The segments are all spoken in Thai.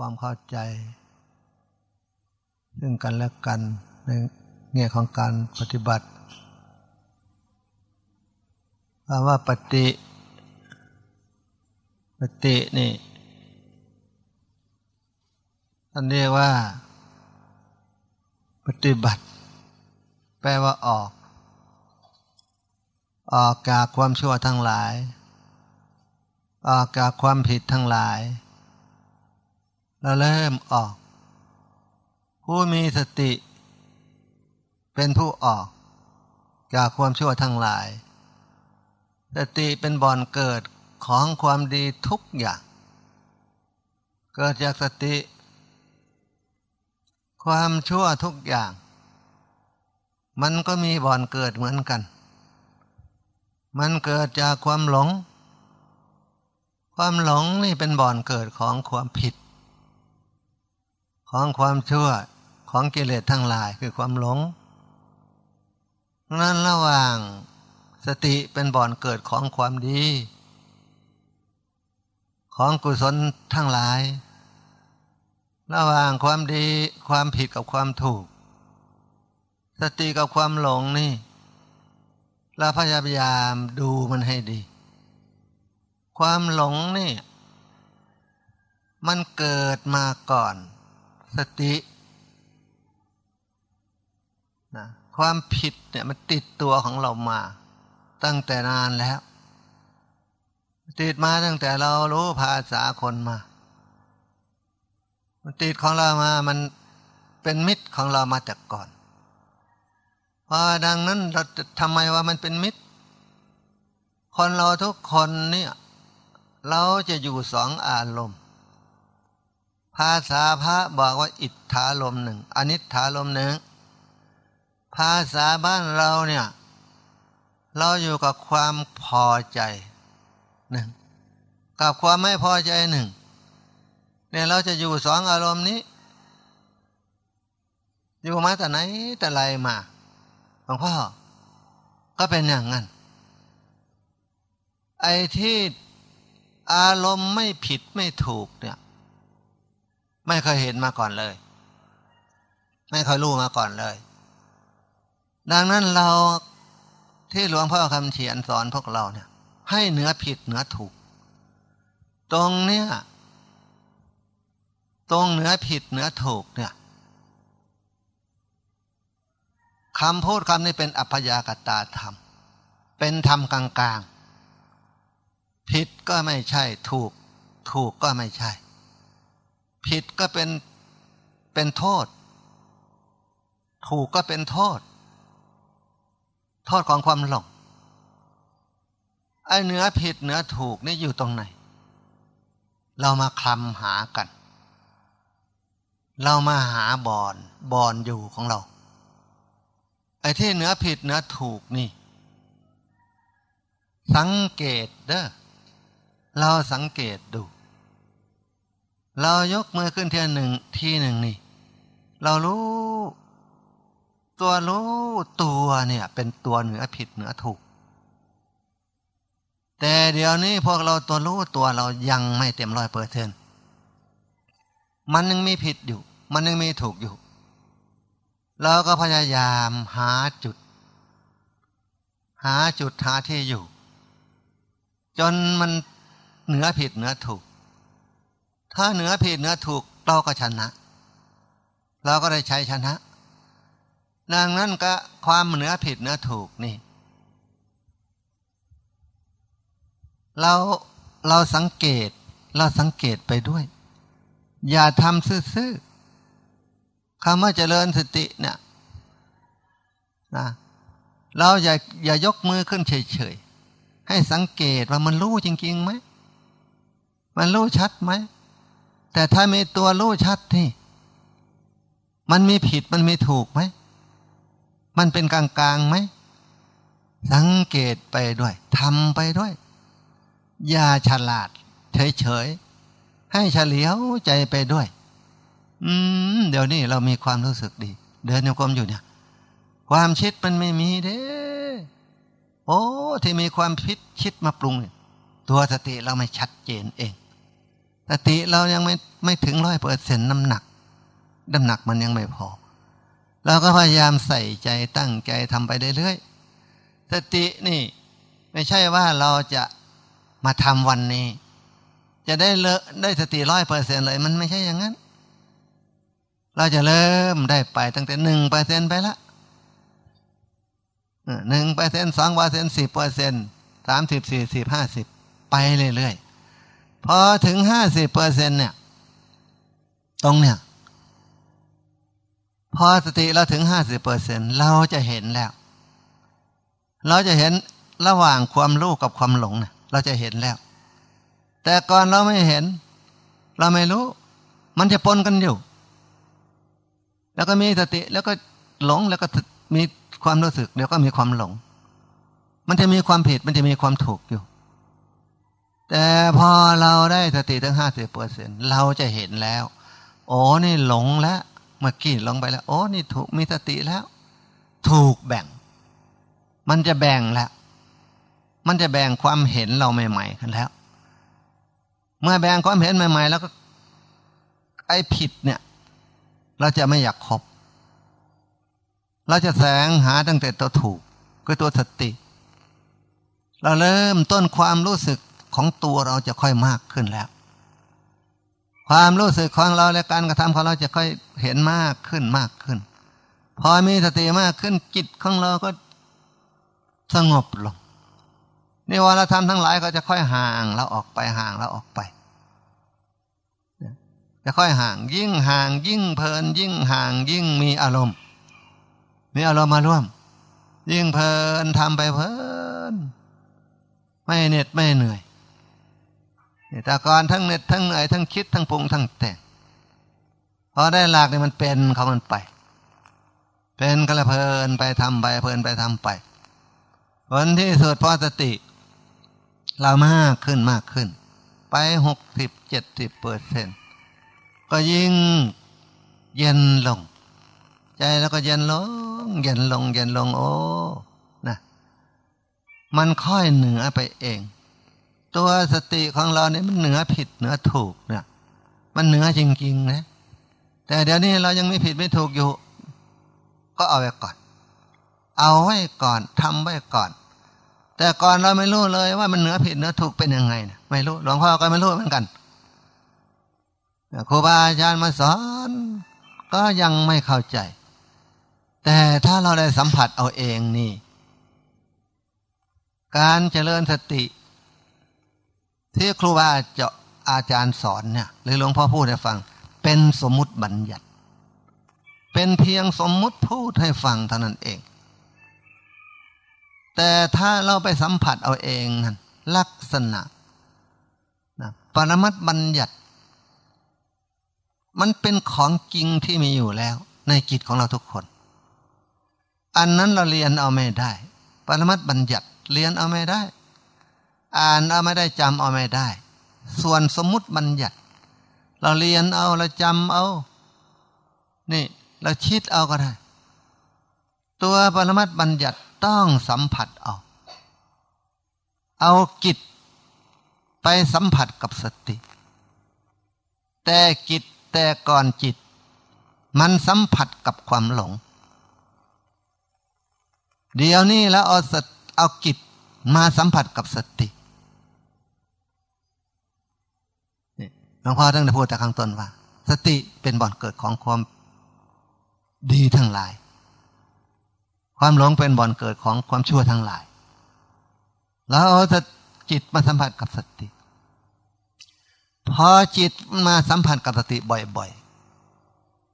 ความเข้าใจ ซึ่งกันและกันในแง่ของการปฏิบัติคำว่าปฏิปฏินี่ท่านเรียกว่า ปฏิบัติ แปลว่าออก ออกจากความชั่วทั้งหลาย ออกจากความผิดทั้งหลาย แล้วเริ่มออก ผู้มีสติ เป็นผู้ออก จากความชั่วทั้งหลาย สติเป็นบ่อนเกิดของความดีทุกอย่าง เกิดจากสติ ความชั่วทุกอย่าง มันก็มีบ่อนเกิดเหมือนกัน มันเกิดจากความหลง ความหลงนี่เป็นบ่อนเกิดของความผิด ของความชั่วของกิเลสทั้งหลายคือความหลงนั้นระหว่างสติเป็นบ่อนเกิดของความดี ของกุศลทั้งหลาย ระหว่างความดีความผิดกับความถูก สติกับความหลงนี่เราพยายามดูมันให้ดี ความหลงนี่ มันเกิดมาก่อน สตินะความผิดเนี่ยมันติดตัวของเรามา ตั้งแต่นานแล้ว ติดมาตั้งแต่เรารู้ภาษาคนมา มันติดของเรามามันเป็นมิตรของเรามาแต่ก่อน เพราะดังนั้นเราทำไมว่ามันเป็นมิตร คนเราทุกคนเนี่ย เราจะอยู่สองอารมณ์ ภาษาพระบอกว่าอิทธาลมหนึ่งอนิถาลมหนึ่งภาษาบ้านเราเนี่ย เราอยู่กับความพอใจหนึ่งกับความไม่พอใจหนึ่งเนี่ยเราจะอยู่สองอารมณ์นี้ อยู่มาแต่ไหนแต่ไรมาหลวงพ่อก็เป็นอย่างนั้น ไอ้ที่อารมณ์ไม่ผิดไม่ถูกเนี่ย ไม่เคยเห็นมาก่อนเลย ไม่เคยรู้มาก่อนเลย ดังนั้นเราที่หลวงพ่อคำเขียนสอนพวกเราเนี่ย ให้เนื้อผิดเนื้อถูก ตรงเนี้ยตรงเนื้อผิดเนื้อถูกเนี่ยคำพูดคำนี้เป็นอัพยากตาธรรม เป็นธรรมกลางๆ ผิดก็ไม่ใช่ ถูก ถูกก็ไม่ใช่ ผิดก็เป็นเป็นโทษ ถูกก็เป็นโทษ โทษของความหลงไอ้เนื้อผิดเนื้อถูกนี่อยู่ตรงไหน เรามาคลำหากัน เรามาหาบอนบอนอยู่ของเรา ไอ้ที่เนื้อผิดเนื้อถูกนี่ สังเกตเด้อเราสังเกตดู เรายกมือขึ้นเทียหนึ่งที่หนึ่งนี่ เรารู้ ตัวรู้ตัวเนี่ย เป็นตัวเหนือผิดเหนือถูก แต่เดี๋ยวนี้พวกเราตัวรู้ตัวเรายังไม่เต็มร้อยเปอร์เซ็นมันยังมีผิดอยู่ มันยังมีถูกอยู่ เราก็พยายามหาจุด หาจุดหาที่อยู่ จนมันเหนือผิดเหนือถูก ถ้าเหนือผิดเหนือถูกเราก็ชนะเราก็ได้ใช้ชนะ ดังนั้นก็ความเหนือผิดเหนือถูกนี่ เราเราสังเกตเราสังเกตไปด้วย อย่าทำซื่อๆคำว่าเจริญสติเนี่ยนะเราอย่าอย่ายกมือขึ้นเฉยๆให้สังเกตว่ามันรู้จริงๆไหมมันรู้ชัดไหม แต่ถ้ามีตัวรู้ชัดที่ มันมีผิดมันมีถูกไหม มันเป็นกลางๆไหม สังเกตไปด้วยทำไปด้วย อย่าฉลาด เฉยๆ ให้เฉลียวใจไปด้วย อืม เดี๋ยวนี้เรามีความรู้สึกดี เดินโยกมอยู่เนี่ย ความคิดมันไม่มีเด้โอ้ ที่มีความคิดคิดมาปรุงตัวสติเราไม่ชัดเจนเอง สติเรายังไม่ไม่ถึงร้อยเปอร์เซ็นต์น้ำหนักน้ำหนักมันยังไม่พอ เราก็พยายามใส่ใจตั้งใจทำไปเรื่อยๆสตินี่ ไม่ใช่ว่าเราจะมาทำวันนี้ จะได้เลอะได้สติร้อยเปอร์เซ็นต์เลยมันไม่ใช่อย่างนั้น เราจะเริ่มได้ไปตั้งแต่หนึ่งเปอร์เซ็นต์ไปละหนึ่งเปอร์เซ็นต์สองเปอร์เซ็นต์สิบเปอร์เซ็นต์สามสิบสี่สิบห้าสิบไปเรื่อยๆ พอถึงห้าสิบเปอร์เซ็นเนี่ย ตรงเนี่ย พอสติเราถึงห้าสิบเปอร์เซ็นเราจะเห็นแล้ว เราจะเห็นระหว่างความรู้กับความหลงเนี่ยเราจะเห็นแล้ว แต่ก่อนเราไม่เห็น เราไม่รู้ มันจะปนกันอยู่ แล้วก็มีสติแล้วก็หลงแล้วก็มีความรู้สึก เดี๋ยวก็มีความหลง มันจะมีความผิดมันจะมีความถูกอยู่ แต่พอเราได้สติทั้งห้าสิบเปอร์เซ็นเราจะเห็นแล้ว โอ้นี่หลงแล้วเมื่อกี้ลงไปแล้ว โอ้นี่ถูกมีสติแล้ว ถูกแบ่ง มันจะแบ่งแล้ว มันจะแบ่งความเห็นเราใหม่ๆกันแล้ว เมื่อแบ่งความเห็นใหม่ ๆ แล้วก็ ไอ้ผิดเนี่ย เราจะไม่อยากคบเราจะแสงหาตั้งแต่ตัวถูกคือตัวสติ เราเริ่มต้นความรู้สึก ของตัวเราจะค่อยมากขึ้นแล้ว ความรู้สึกของเราและการกระทำของเราจะค่อยเห็นมากขึ้นมากขึ้น พอมีสติมากขึ้นจิตของเราก็สงบลงนิวรธรรมทั้งหลายก็จะค่อยห่างเราออกไปห่างเราออกไป จะค่อยห่างยิ่งห่างยิ่งเพลิน ยิ่งห่างยิ่งมีอารมณ์มีอารมณ์มาร่วม ยิ่งเพลินทำไปเพลิน ไม่เหน็ดไม่เหนื่อย แต่ก่อนทั้งเน็ดทั้งเหนื่อยทั้งคิดทั้งปรุงทั้งแต่งพอได้หลักเนี่ยมันเป็นเขามันไป เป็นก็เลยเพลินไปทำไปเพลินไปทำไปผลที่สุดพอสติ เรามากขึ้นมากขึ้น ไปหกสิบเจ็ดสิบเปอร์เซ็นก็ยิ่งเย็นลง ใจแล้วก็เย็นลง เย็นลง เย็นลงโอ้นะมันค่อยเหนือไปเอง ตัวสติของเราเนี่ยมันเหนือผิดเหนือถูกเนี่ยมันเหนือจริงๆนะแต่เดี๋ยวนี้เรายังไม่ผิดไม่ถูกอยู่ ก็เอาไว้ก่อน เอาไว้ก่อนทำไว้ก่อน แต่ก่อนเราไม่รู้เลยว่ามันเหนือผิดเหนือถูกเป็นยังไงนะไม่รู้หลวงพ่อก็ไม่รู้เหมือนกันครูบาอาจารย์มาสอนก็ยังไม่เข้าใจ แต่ถ้าเราได้สัมผัสเอาเองนี่ การเจริญสติ ที่ครูบาอาจารย์สอนเนี่ยหรือหลวงพ่อพูดให้ฟัง เป็นสมมุติบัญญัติ เป็นเพียงสมมุติพูดให้ฟังเท่านั้นเอง แต่ถ้าเราไปสัมผัสเอาเองนั่นลักษณะนะปรมัตบัญญัติ มันเป็นของจริงที่มีอยู่แล้ว ในจิตของเราทุกคน อันนั้นเราเรียนเอาไม่ได้ ปรมัตบัญญัติเรียนเอาไม่ได้ อ่านเอาไม่ได้จำเอาไม่ได้ ส่วนสมมุติบัญญัติ เราเรียนเอาเราจำเอา นี่ เราคิดเอาก็ได้ ตัวปรมัตบัญญัติต้องสัมผัสเอา เอาจิตไปสัมผัสกับสติ แต่จิตแต่ก่อนจิต มันสัมผัสกับความหลง เดี๋ยวนี้แล้วเอาสเอาจิตมาสัมผัสกับสติ ลวงพ่อตั้งแต่พูดแต่ข้างต้นว่า สติเป็นบ่อนเกิดของความดีทั้งหลาย ความหลงเป็นบ่อนเกิดของความชั่วทั้งหลาย แล้วเอาจิตมาสัมผัสกับสติ พอจิตมาสัมผัสกับสติบ่อย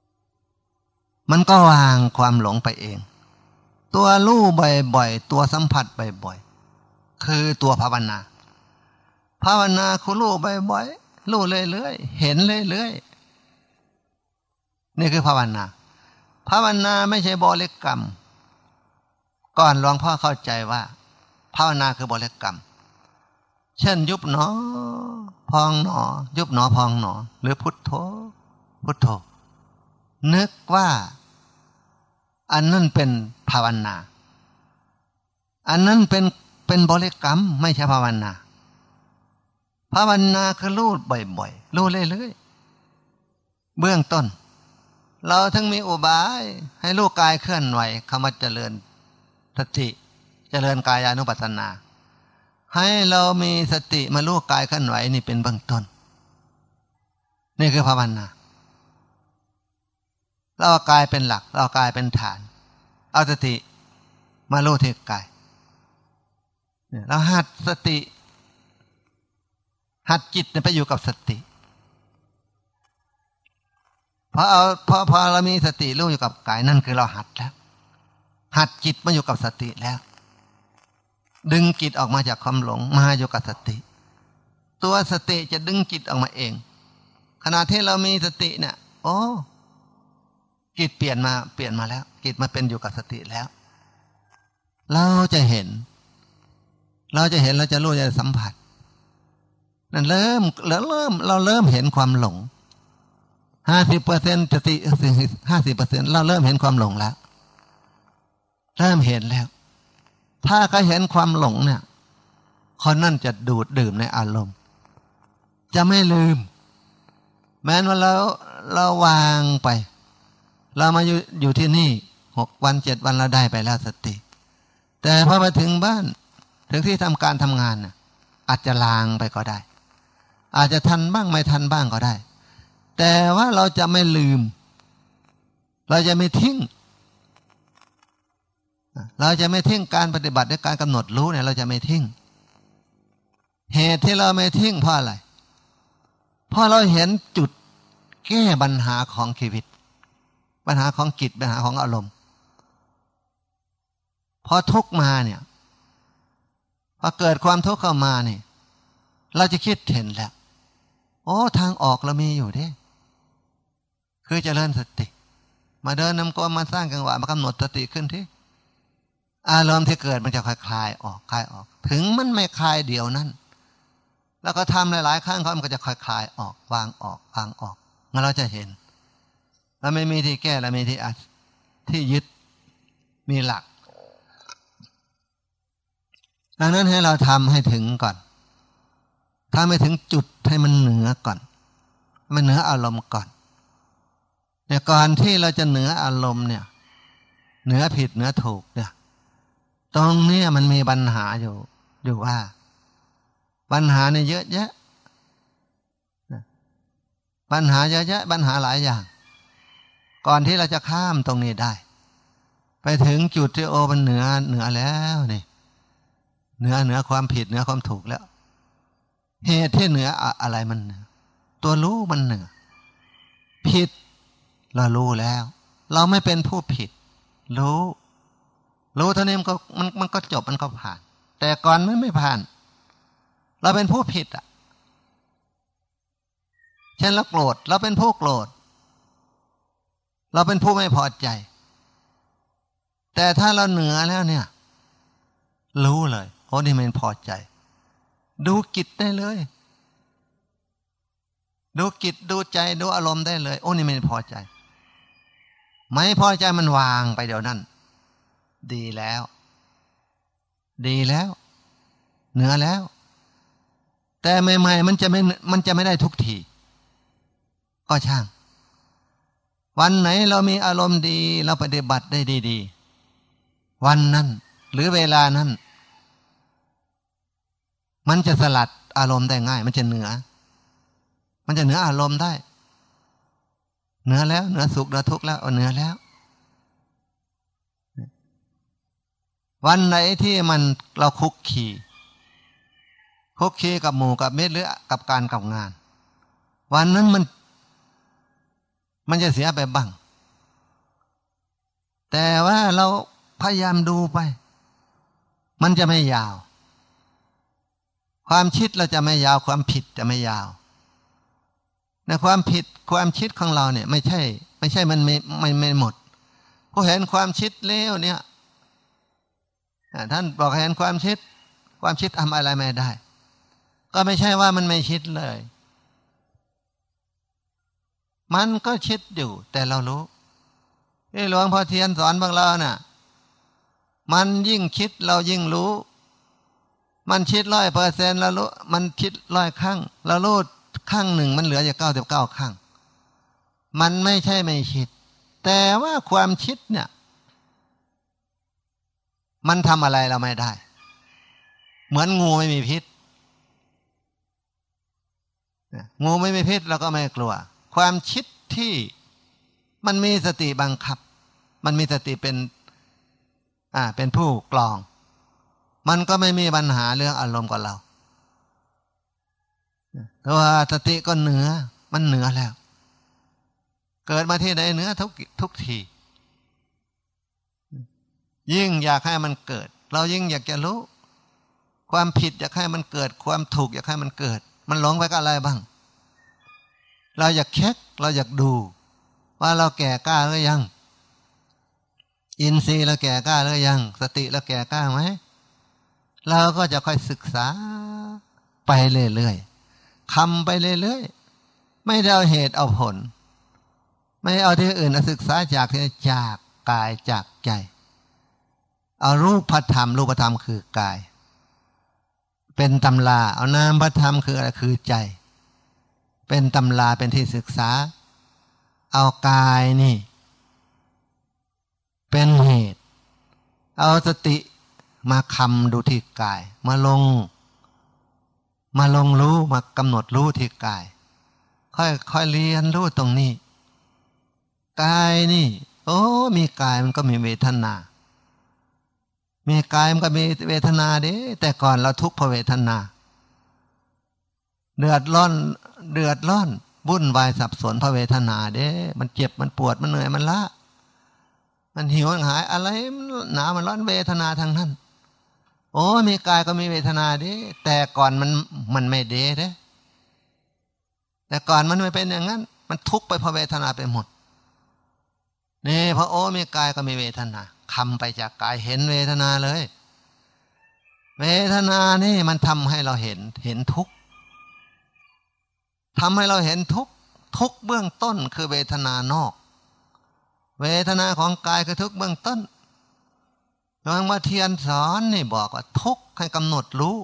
ๆ มันก็วางความหลงไปเอง ตัวรู้บ่อยๆ ตัวสัมผัสบ่อยๆ คือตัวภาวนา ภาวนาคือรู้บ่อยๆ รู้เรื่อยๆเห็นเรื่อยๆนี่คือภาวนาภาวนาไม่ใช่บริกรรม ก่อนหลวงพ่อเข้าใจว่า ภาวนาคือบริกรรม เช่น ยุบหนอ พองหนอ ยุบหนอพองหนอ หรือพุทโธพุทโธนึกว่า อันนั้นเป็นภาวนา อันนั้นเป็นเป็นบริกรรม ไม่ใช่ภาวนา ภาวนาคือรู้บ่อยๆรู้เรื่อยๆเบื้องต้น เราทั้งมีอุบายให้ลูกกายเคลื่อนไหวคำว่าเจริญสติเจริญกายานุปัสสนา ให้เรามีสติมาลูกกายเคลื่อนไหวนี่เป็นเบื้องต้น นี่คือภาวนาเราเอากายเป็นหลัก เราเอากายเป็นฐาน เอาสติมาลูที่กายเราหัดสติ หัดจิตไปอยู่กับสติพอเอาพอพอเรามีสติรู้อยู่กับกายนั่นคือเราหัดแล้ว หัดจิตมาอยู่กับสติแล้ว ดึงจิตออกมาจากความหลงมาอยู่กับสติ ตัวสติจะดึงจิตออกมาเอง ขณะที่เรามีสติเนี่ยโอ้จิตเปลี่ยนมาเปลี่ยนมาแล้ว จิตมาเป็นอยู่กับสติแล้ว เราจะเห็น เราจะเห็นเราจะรู้จะสัมผัส นั่นเริ่มแล้วเริ่มเราเริ่มเห็นความหลงห้าสิบเปอร์เซ็นต์สติห้าสิบเปอร์เซ็นเราเริ่มเห็นความหลงแล้ว เริ่มเห็นแล้ว ถ้าก็เห็นความหลงเนี่ยคนนั่นจะดูดดื่มในอารมณ์ จะไม่ลืม แม้ว่าเราเราวางไป เรามาอยู่อยู่ที่นี่หกวันเจ็ดวันเราได้ไปแล้วสติ แต่พอไปถึงบ้าน ถึงที่ทำการทำงานน่ะอาจจะลางไปก็ได้ อาจจะทันบ้างไม่ทันบ้างก็ได้ แต่ว่าเราจะไม่ลืม เราจะไม่ทิ้ง เราจะไม่ทิ้งการปฏิบัติด้วยการกำหนดรู้เนี่ย เราจะไม่ทิ้ง เหตุที่เราไม่ทิ้งเพราะอะไร เพราะเราเห็นจุดแก้ปัญหาของชีวิต ปัญหาของจิตปัญหาของอารมณ์พอทุกมาเนี่ยพอเกิดความทุกข์เข้ามาเนี่ยเราจะคิดเห็นแล้ว โอ้ทางออกเรามีอยู่เด้คือจเจริญสติ มาเดินนำกลมมาสร้างกังหวะมากำหนดสติขึ้นที่อารมณ์ที่เกิดมันจะคลายคลายออกคลายออก ถึงมันไม่คลายเดียวนั้น แล้วก็ทำหลาย ๆ ครั้งเขามันก็จะคลายคลายออกวางออกวางออกงั้นเราจะเห็นเราไม่มีที่แก้เราไม่ที่อัดที่ยึดมีหลัก ดังนั้นให้เราทำให้ถึงก่อน ถ้าไม่ถึงจุดให้มันเหนือก่อน มันเหนืออารมณ์ก่อนแต่ก่อนที่เราจะเหนืออารมณ์เนี่ย เหนือผิดเหนือถูกเนี่ย ตรงนี้มันมีปัญหาอยู่อยู่ว่า ปัญหาเนี่ยเยอะแยะปัญหาเยอะแยะปัญหาหลายอย่าง ก่อนที่เราจะข้ามตรงนี้ได้ ไปถึงจุดที่โอมันเหนือเหนือแล้วนี่เหนือเหนือความผิดเหนือความถูกแล้ว เหตุที่เหนืออะไรมันเหนือตัวรู้มันเหนือผิดเรารู้แล้ว เราไม่เป็นผู้ผิด รู้ รู้เท่านี้มันก็มันมันก็จบมันก็ผ่าน แต่ก่อนมันไม่ผ่าน เราเป็นผู้ผิดอะเช่นเราโกรธเราเป็นผู้โกรธ เราเป็นผู้ไม่พอใจ แต่ถ้าเราเหนือแล้วเนี่ย รู้เลยโอ้นี่มันพอใจ ดูกิจได้เลย ดูกิจดูใจดูอารมณ์ได้เลย โอ้นี่ไมันพอใจ ไม่พอใจมันวางไปเดี๋ยวนั้น ดีแล้ว ดีแล้ว เหนือแล้ว แต่ใหม่ๆมันจะไม่มันจะไม่ได้ทุกทีก็ช่าง วันไหนเรามีอารมณ์ดี เราปฏิบัติได้ดี ๆ วันนั้น หรือเวลานั้น มันจะสลัดอารมณ์ได้ง่าย มันจะเหนือ มันจะเหนืออารมณ์ได้ เหนือแล้ว เหนือสุขเหนือทุกข์แล้วเหนือแล้ว วันไหนที่มันเราคุกขี่คุกคีกับหมู่กับเม็ดหรือกับการกับงาน วันนั้นมัน มันจะเสียไปบ้าง แต่ว่าเราพยายามดูไป มันจะไม่ยาว ความคิดเราจะไม่ยาวความผิดจะไม่ยาวในความผิดความคิดของเราเนี่ย ไม่ใช่ ไม่ใช่มันไม่ไม่ไม่หมดพอเห็นความคิดเล้วเนี่ยท่านบอกเห็นความคิด ความคิดทำอะไรไม่ได้ ก็ไม่ใช่ว่ามันไม่คิดเลย มันก็คิดอยู่ แต่เรารู้ที่หลวงพ่อเทียนสอนพวกเราเนะ่ะ มันยิ่งคิดเรายิ่งรู้ มันชิดร้อยเปอร์เซ็นต์แล้วรู้มันชิดร้อยข้างแล้วรู้ข้างหนึ่งมันเหลืออยู่เก้าสิบเก้าข้าง มันไม่ใช่ไม่ชิด แต่ว่าความชิดเนี่ย มันทำอะไรเราไม่ได้ เหมือนงูไม่มีพิษงูไม่มีพิษเราก็ไม่กลัว ความชิดที่มันมีสติบังคับ มันมีสติเป็น อ่า เป็นผู้กลอง มันก็ไม่มีปัญหาเรื่องอารมณ์กับเราเพราะว่าสติก็เหนือ มันเหนือแล้ว เกิดมาที่ไหนเหนือทุกทุกที ยิ่งอยากให้มันเกิด เรายิ่งอยากจะรู้ ความผิดอยากให้มันเกิด ความถูกอยากให้มันเกิด มันหลงไปกับอะไรบ้าง เราอยากเช็คเราอยากดู ว่าเราแก่กล้าหรือยัง อินทรีย์เราแก่กล้าหรือยัง สติเราแก่กล้าไหม เราก็จะค่อยศึกษาไปเรื่อยๆคำไปเรื่อยๆ ไม่เอาเหตุเอาผล ไม่เอาที่อื่นศึกษาจากจากกายจากใจ เอารูปธรรม รูปธรรมคือกาย เป็นตำราเอานามพระธรรมคืออะไรคือใจ เป็นตำราเป็นที่ศึกษา เอากายนี่ เป็นเหตุ เอาสติ มาคำดูที่กาย มาลง มาลงรู้มากำหนดรู้ที่กาย ค่อยค่อยเรียนรู้ตรงนี้ กายนี่ โอ้ มีกายมันก็มีเวทนา มีกายมันก็มีเวทนาเด้แต่ก่อนเราทุกข์เพราะเวทนา เดือดร้อน เดือดร้อนวุ่นวายสับสนพระเวทนาเด้ มันเจ็บมันปวดมันเหนื่อยมันละ มันหิวมันหายอะไรหนามันร้อนเวทนาทางนั้น โอ้มีกายก็มีเวทนาด้แต่ก่อนมันมันไม่เด้เด้แต่ก่อนมันไม่เป็นอย่างนั้น มันทุกข์ไปเพราะเวทนาไปหมดนี่พระโอ้มีกายก็มีเวทนาคำไปจากกายเห็นเวทนาเลย เวทนานี่มันทำให้เราเห็นเห็นทุกข์ทำให้เราเห็นทุกทุกเบื้องต้นคือเวทนานอก เวทนาของกายคือทุกเบื้องต้น หลวงมาเทียนสอนนี่บอกว่าทุกข์ให้กำหนดรู้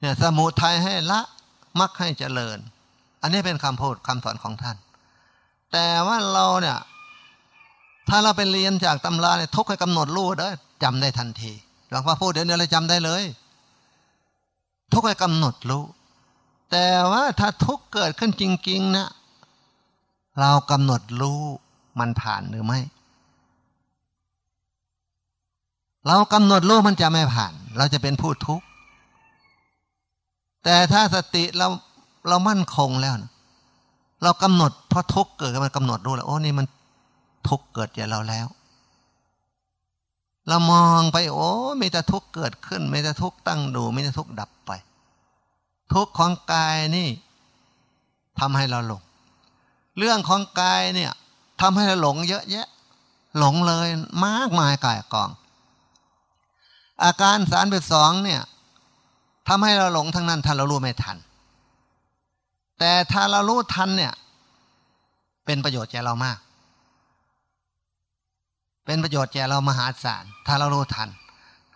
เนี่ยสมุทัยให้ละมักให้เจริญ อันนี้เป็นคำพูดคำสอนของท่าน แต่ว่าเราเนี่ย ถ้าเราไปเรียนจากตำราเนี่ยทุกข์ให้กำหนดรู้เด้อจำได้ทันทีหลวงพ่อพูดเดี๋ยวนี้เราจำได้เลย ทุกข์ให้กำหนดรู้ แต่ว่าถ้าทุกข์เกิดขึ้นจริง ๆนะเรากำหนดรู้มันผ่านหรือไม่ เรากำหนดรู้มันจะไม่ผ่าน เราจะเป็นผู้ทุกข์ แต่ถ้าสติเราเรามั่นคงแล้วนะเรากำหนดเพราะทุกข์เกิดมันกำหนดรู้แล้วโอ้นี่มันทุกข์เกิดจากเราแล้ว เรามองไปโอ้มีแต่ทุกข์เกิดขึ้นมีแต่ทุกข์ตั้งดูมีแต่ทุกข์ดับไป ทุกข์ของกายนี่ทำให้เราหลง เรื่องของกายเนี่ยทำให้เราหลงเยอะแยะ หลงเลยมากมายกายกอง อาการสารเป็นสองเนี่ยทำให้เราหลงทั้งนั้นถ้าเรารู้ไม่ทัน แต่ถ้าเรารู้ทันเนี่ย เป็นประโยชน์แก่เรามาก เป็นประโยชน์แก่เรามหาศาลถ้าเรารู้ทัน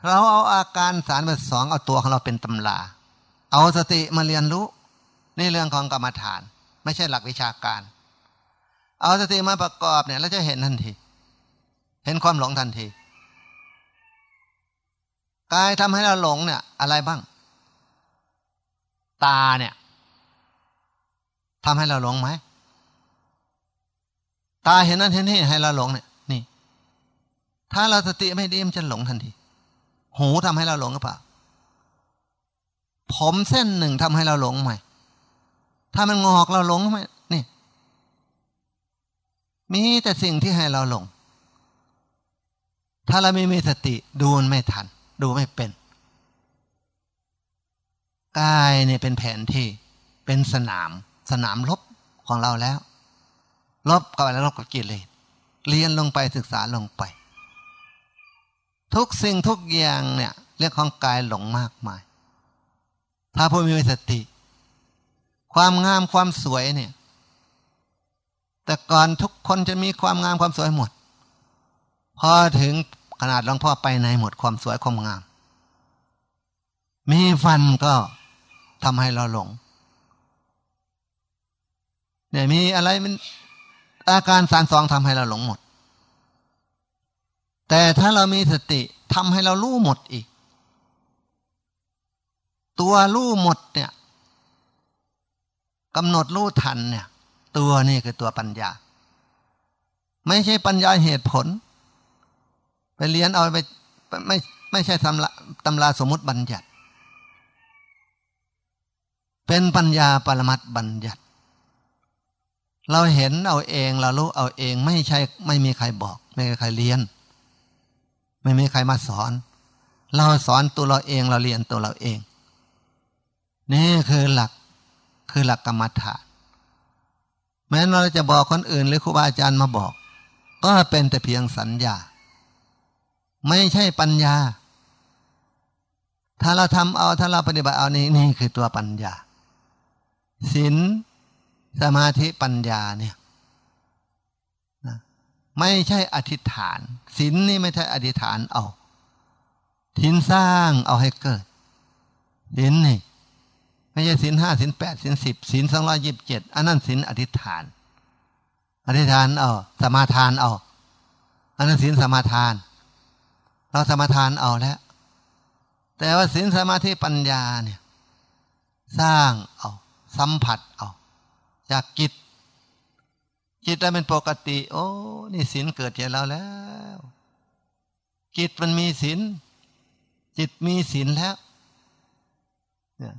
เราเอาอาการสารเป็นสองเอาตัวของเราเป็นตำราเอาสติมาเรียนรู้นี่เรื่องของกรรมฐาน ไม่ใช่หลักวิชาการ เอาสติมาประกอบเนี่ยแล้วจะเห็นทันที เห็นความหลงทันที กายทำให้เราหลงเนี่ย อะไรบ้าง ตาเนี่ยทำให้เราหลงไหมตาเห็นนั่นเห็นนี่ให้เราหลงเนี่ยนี่ ถ้าเราสติไม่ดีมันจะหลงทันทีหูทำให้เราหลงหรือเปล่าผมเส้นหนึ่งทำให้เราหลงไหมถ้ามันงอกเราหลงไหมนี่ มีแต่สิ่งที่ให้เราหลง ถ้าเราไม่มีสติดูนไม่ทัน ดูไม่เป็น กายเนี่ยเป็นแผนที่เป็นสนาม สนามลบของเราแล้ว ลบกับอะไรลบกับกิเลสเรียนลงไปศึกษาลงไป ทุกสิ่งทุกอย่างเนี่ยเรื่องของกายหลงมากมาย ถ้าผู้มีสติ ความงามความสวยเนี่ย แต่ก่อนทุกคนจะมีความงามความสวยหมด พอถึง ขนาดหลวงพ่อไปในหมดความสวยความงาม มีฟันก็ทำให้เราหลง เนี่ยมีอะไรมันอาการสารสองทำให้เราหลงหมด แต่ถ้าเรามีสติทำให้เรารู้หมดอีก ตัวรู้หมดเนี่ยกำหนดรู้ทันเนี่ย ตัวนี่คือตัวปัญญา ไม่ใช่ปัญญาเหตุผล ไปเรียนเอาไปไม่ไม่ใช่ตำราตำราสมมติบัญญัติ เป็นปัญญาปรมัตบัญญัติ เราเห็นเอาเองเรารู้เอาเองไม่ใช่ไม่มีใครบอก ไม่มีใครเรียน ไม่มีใครมาสอน เราสอนตัวเราเองเราเรียนตัวเราเอง นี่คือหลักคือหลักกรรมฐานแม้เราจะบอกคนอื่นหรือครูบาอาจารย์มาบอก ก็เป็นแต่เพียงสัญญา ไม่ใช่ปัญญา ถ้าเราทำเอาถ้าเราปฏิบัติเอานี่นี่คือตัวปัญญาศีลสมาธิปัญญาเนี่ยนะไม่ใช่อธิษฐานศีลนี่ไม่ใช่อธิษฐานเอาทินสร้างเอาให้เกิดศีลนี่ไม่ใช่สินห้าสินแปดสินสิบสินสองร้อยิบเจ็ดอันนั้นสินอธิษฐาน อธิษฐานเอาสมาทานเอาอันนั้นสินสมาทาน เราสมาทานเอาแล้ว แต่ว่าสินสมาธิปัญญาเนี่ย สร้างเอา สัมผัสเอา จากจิต จิตได้เป็นปกติ โอ้ นี่สินเกิดจากเราแล้ว จิตมันมีสินจิตมีสินแล้ว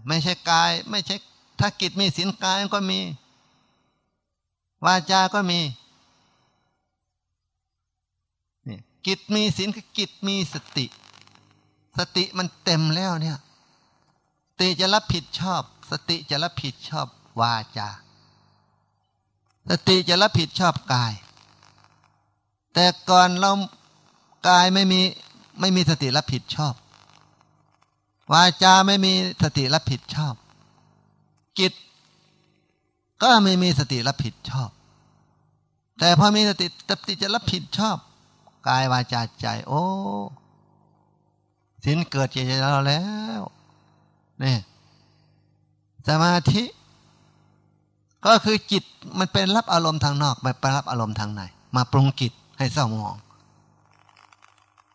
ไม่ใช่กาย ไม่ใช่ถ้ากิจมีศีลกายก็มี วาจาก็มีนี่ กิจมีศีลคือกิจมีสติ สติมันเต็มแล้วเนี่ยสติจะรับผิดชอบ สติจะรับผิดชอบวาจาสติจะรับผิดชอบกาย แต่ก่อนเรากายไม่มีไม่มีสติรับผิดชอบ วาจาไม่มีสติรับผิดชอบ จิต ก็ไม่มีสติรับผิดชอบ แต่พอมีสติสติจะรับผิดชอบ กายวาจาใจ โอ้สินเกิดใจเราแล้วนี่สมาธิ ก็คือจิตมันเป็นรับอารมณ์ทางนอกไปรับอารมณ์ทางในมาปรุงจิตให้เศร้าหมอง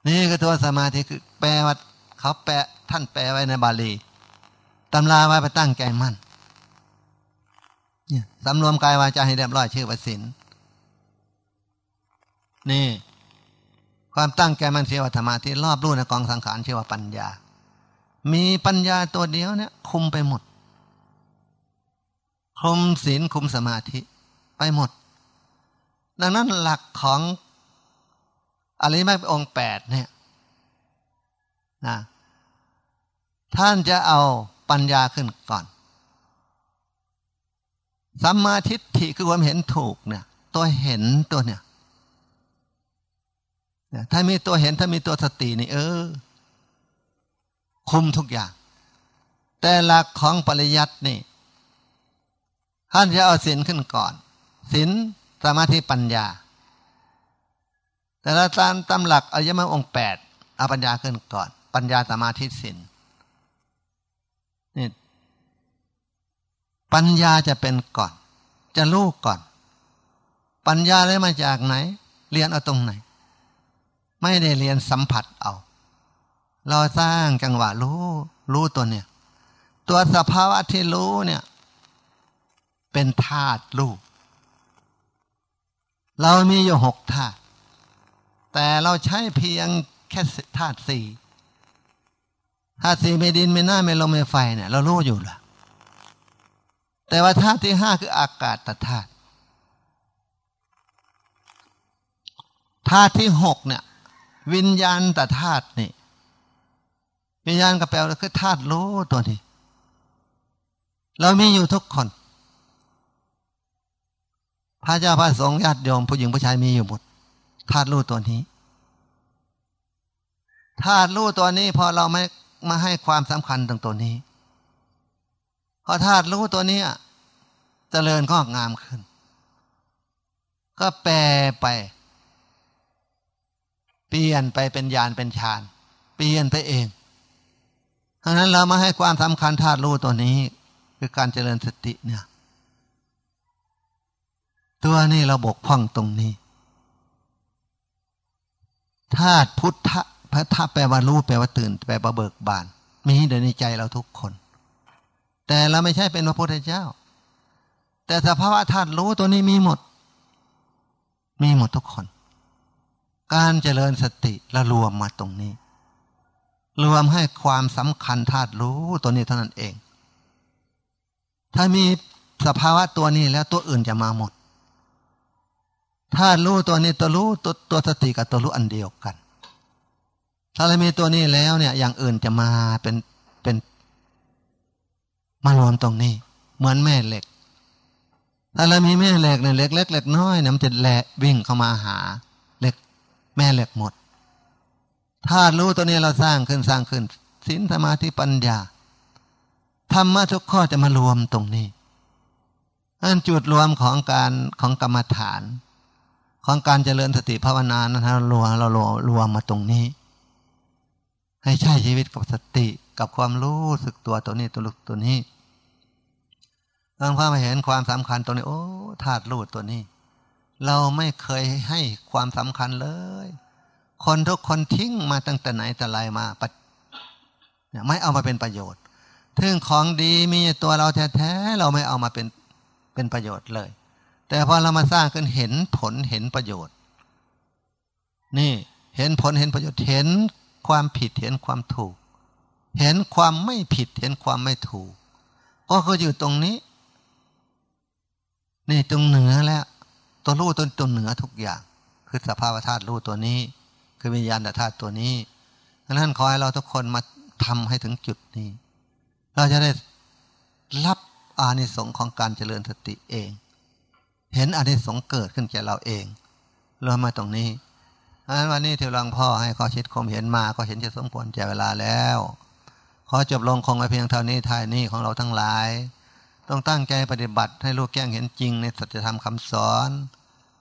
นี่คือตัวสมาธิคือแปลว่าเขาแปลท่านแปลไว้ในบาลีตำราไว้ไปตั้งใจมั่นเนี่ยสำรวมกายวาจาให้เรียบร้อยชื่อว่าศีลนี่ ความตั้งใจมันเสียวัธรรมะที่รอบรู้ในกองสังขารเชื่อว่าปัญญา มีปัญญาตัวเดียวเนี่ย คุมไปหมด คุมศีลคุมสมาธิไปหมด ดังนั้นหลักของอริยมักองแปดเนี่ยนะท่านจะเอาปัญญาขึ้นก่อน สัมมาทิฏฐิคือความเห็นถูกเนี่ย ตัวเห็นตัวเนี่ย ถ้ามีตัวเห็นถ้ามีตัวสตินี่เออ คุมทุกอย่าง แต่หลักของปริยัตินี่ท่านจะเอาศีลขึ้นก่อนศีลสมาธิปัญญา แต่ละตามตามหลักอริยมรรคองแปดเอาปัญญาขึ้นก่อน ปัญญาสมาธิสินนี่ปัญญาจะเป็นก่อน จะรู้ก่อน ปัญญาได้มาจากไหน เรียนเอาตรงไหน ไม่ได้เรียนสัมผัสเอา เราสร้างจังหวะรู้รู้ตัวเนี่ย ตัวสภาวะที่รู้เนี่ย เป็นธาตุรู้เรามีอยู่หกธาตุแต่เราใช้เพียงแค่ธาตุสี่ธาตุสี่ไม่ดินไม่น้ำไม่ลมไม่ไฟเนี่ย เรารู้อยู่ละแต่ว่าธาตุที่ห้าคืออากาศธาตุธาตุที่หกเนี่ย วิญญาณตธาตุนี่วิญญาณก็แปลว่าคือธาตุรู้ตัวนี้ เรามีอยู่ทุกคน พระเจ้าพระสงฆ์ญาติโยมผู้หญิงผู้ชายมีอยู่หมดธาตุรู้ตัวนี้ธาตุรู้ตัวนี้พอเราไม่มาให้ความสำคัญตรงตัวนี้ พอธาตุรู้ตัวนี้จเจริญก็งามขึ้น ก็แปลไป เปลี่ยนไปเป็นญาณเป็นฌาน เปลี่ยนไปเองดังนั้นเรามาให้ความสำคัญธาตุรู้ตัวนี้ คือการเจริญสติเนี่ย ตัวนี้เราบกพร่องตรงนี้ธาตุพุทธพระธาแปลว่ารู้แปลว่าตื่น แปลว่าเบิกบาน มีเดินในใจเราทุกคน แต่เราไม่ใช่เป็นพระพุทธเจ้า แต่สภาวะธาตุรู้ตัวนี้มีหมด มีหมดทุกคน การเจริญสติละรวมมาตรงนี้ รวมให้ความสำคัญธาตุรู้ตัวนี้เท่านั้นเอง ถ้ามีสภาวะตัวนี้แล้วตัวอื่นจะมาหมดถ้ารู้ตัวนี้ตัวรู้ตัวตัวสติกับตัวรู้อันเดียวกัน ถ้าเรามีตัวนี้แล้วเนี่ย อย่างอื่นจะมาเป็นเป็น มารวมตรงนี้ เหมือนแม่เหล็ก ถ้าเรามีแม่เหล็กเนี่ยเล็กเล็กเล็กน้อยเนี่ยมันจะแหลวิ่งเข้ามาหา แม่เหล็กหมด ถ้ารู้ตัวนี้เราสร้างขึ้นสร้างขึ้นศีลสมาธิปัญญาธรรมะทุกข้อจะมารวมตรงนี้อันจุดรวมของการของกรรมฐาน ของการเจริญสติภาวนานะเรารวมเรารวมมาตรงนี้ ให้ใช้ชีวิตกับสติกับความรู้สึกตัวตัวนี้ตัวลุกตัวนี้บางพามาเห็นความสำคัญตัวนี้ โอ้ธาตุรู้ตัวนี้ เราไม่เคยให้ความสำคัญเลย คนทุกคนทิ้งมาตั้งแต่ไหนแต่ไรมาไม่เอามาเป็นประโยชน์ถึงของดีมีตัวเราแท้ๆเราไม่เอามาเป็นเป็นประโยชน์เลย แต่พอเรามาสร้างขึ้นเห็นผลเห็นประโยชน์ นี่เห็นผลเห็นประโยชน์เห็นความผิดเห็นความถูก เห็นความไม่ผิดเห็นความไม่ถูก ก็คืออยู่ตรงนี้ นี่ตรงเหนือแล้ว ตัวรู้ตัวตัวเหนือทุกอย่าง คือสภาวธาตุรู้ตัวนี้ คือวิญญาณธาตุตัวนี้ดังนั้นขอให้เราทุกคนมาทำให้ถึงจุดนี้ เราจะได้รับอานิสงส์ของการเจริญสติเอง เห็นอานิสงส์เกิดขึ้นแก่เราเองเรามาตรงนี้อันวันนี้เทวรังพ่อให้ข้อชิดคมเห็นมาก็เห็นจะสมควรแก่เวลาแล้ว ขอจบลงคงไว้เพียงเท่านี้ทายนี้ของเราทั้งหลาย ต้องตั้งใจปฏิบัติให้ลูกแก้งเห็นจริงในสัจธรรมคำสอน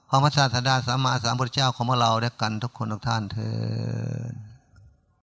พระศาสดาสัมมาสัมพุทธเจ้าของเราด้วยกันทุกคนทุกท่านเถิด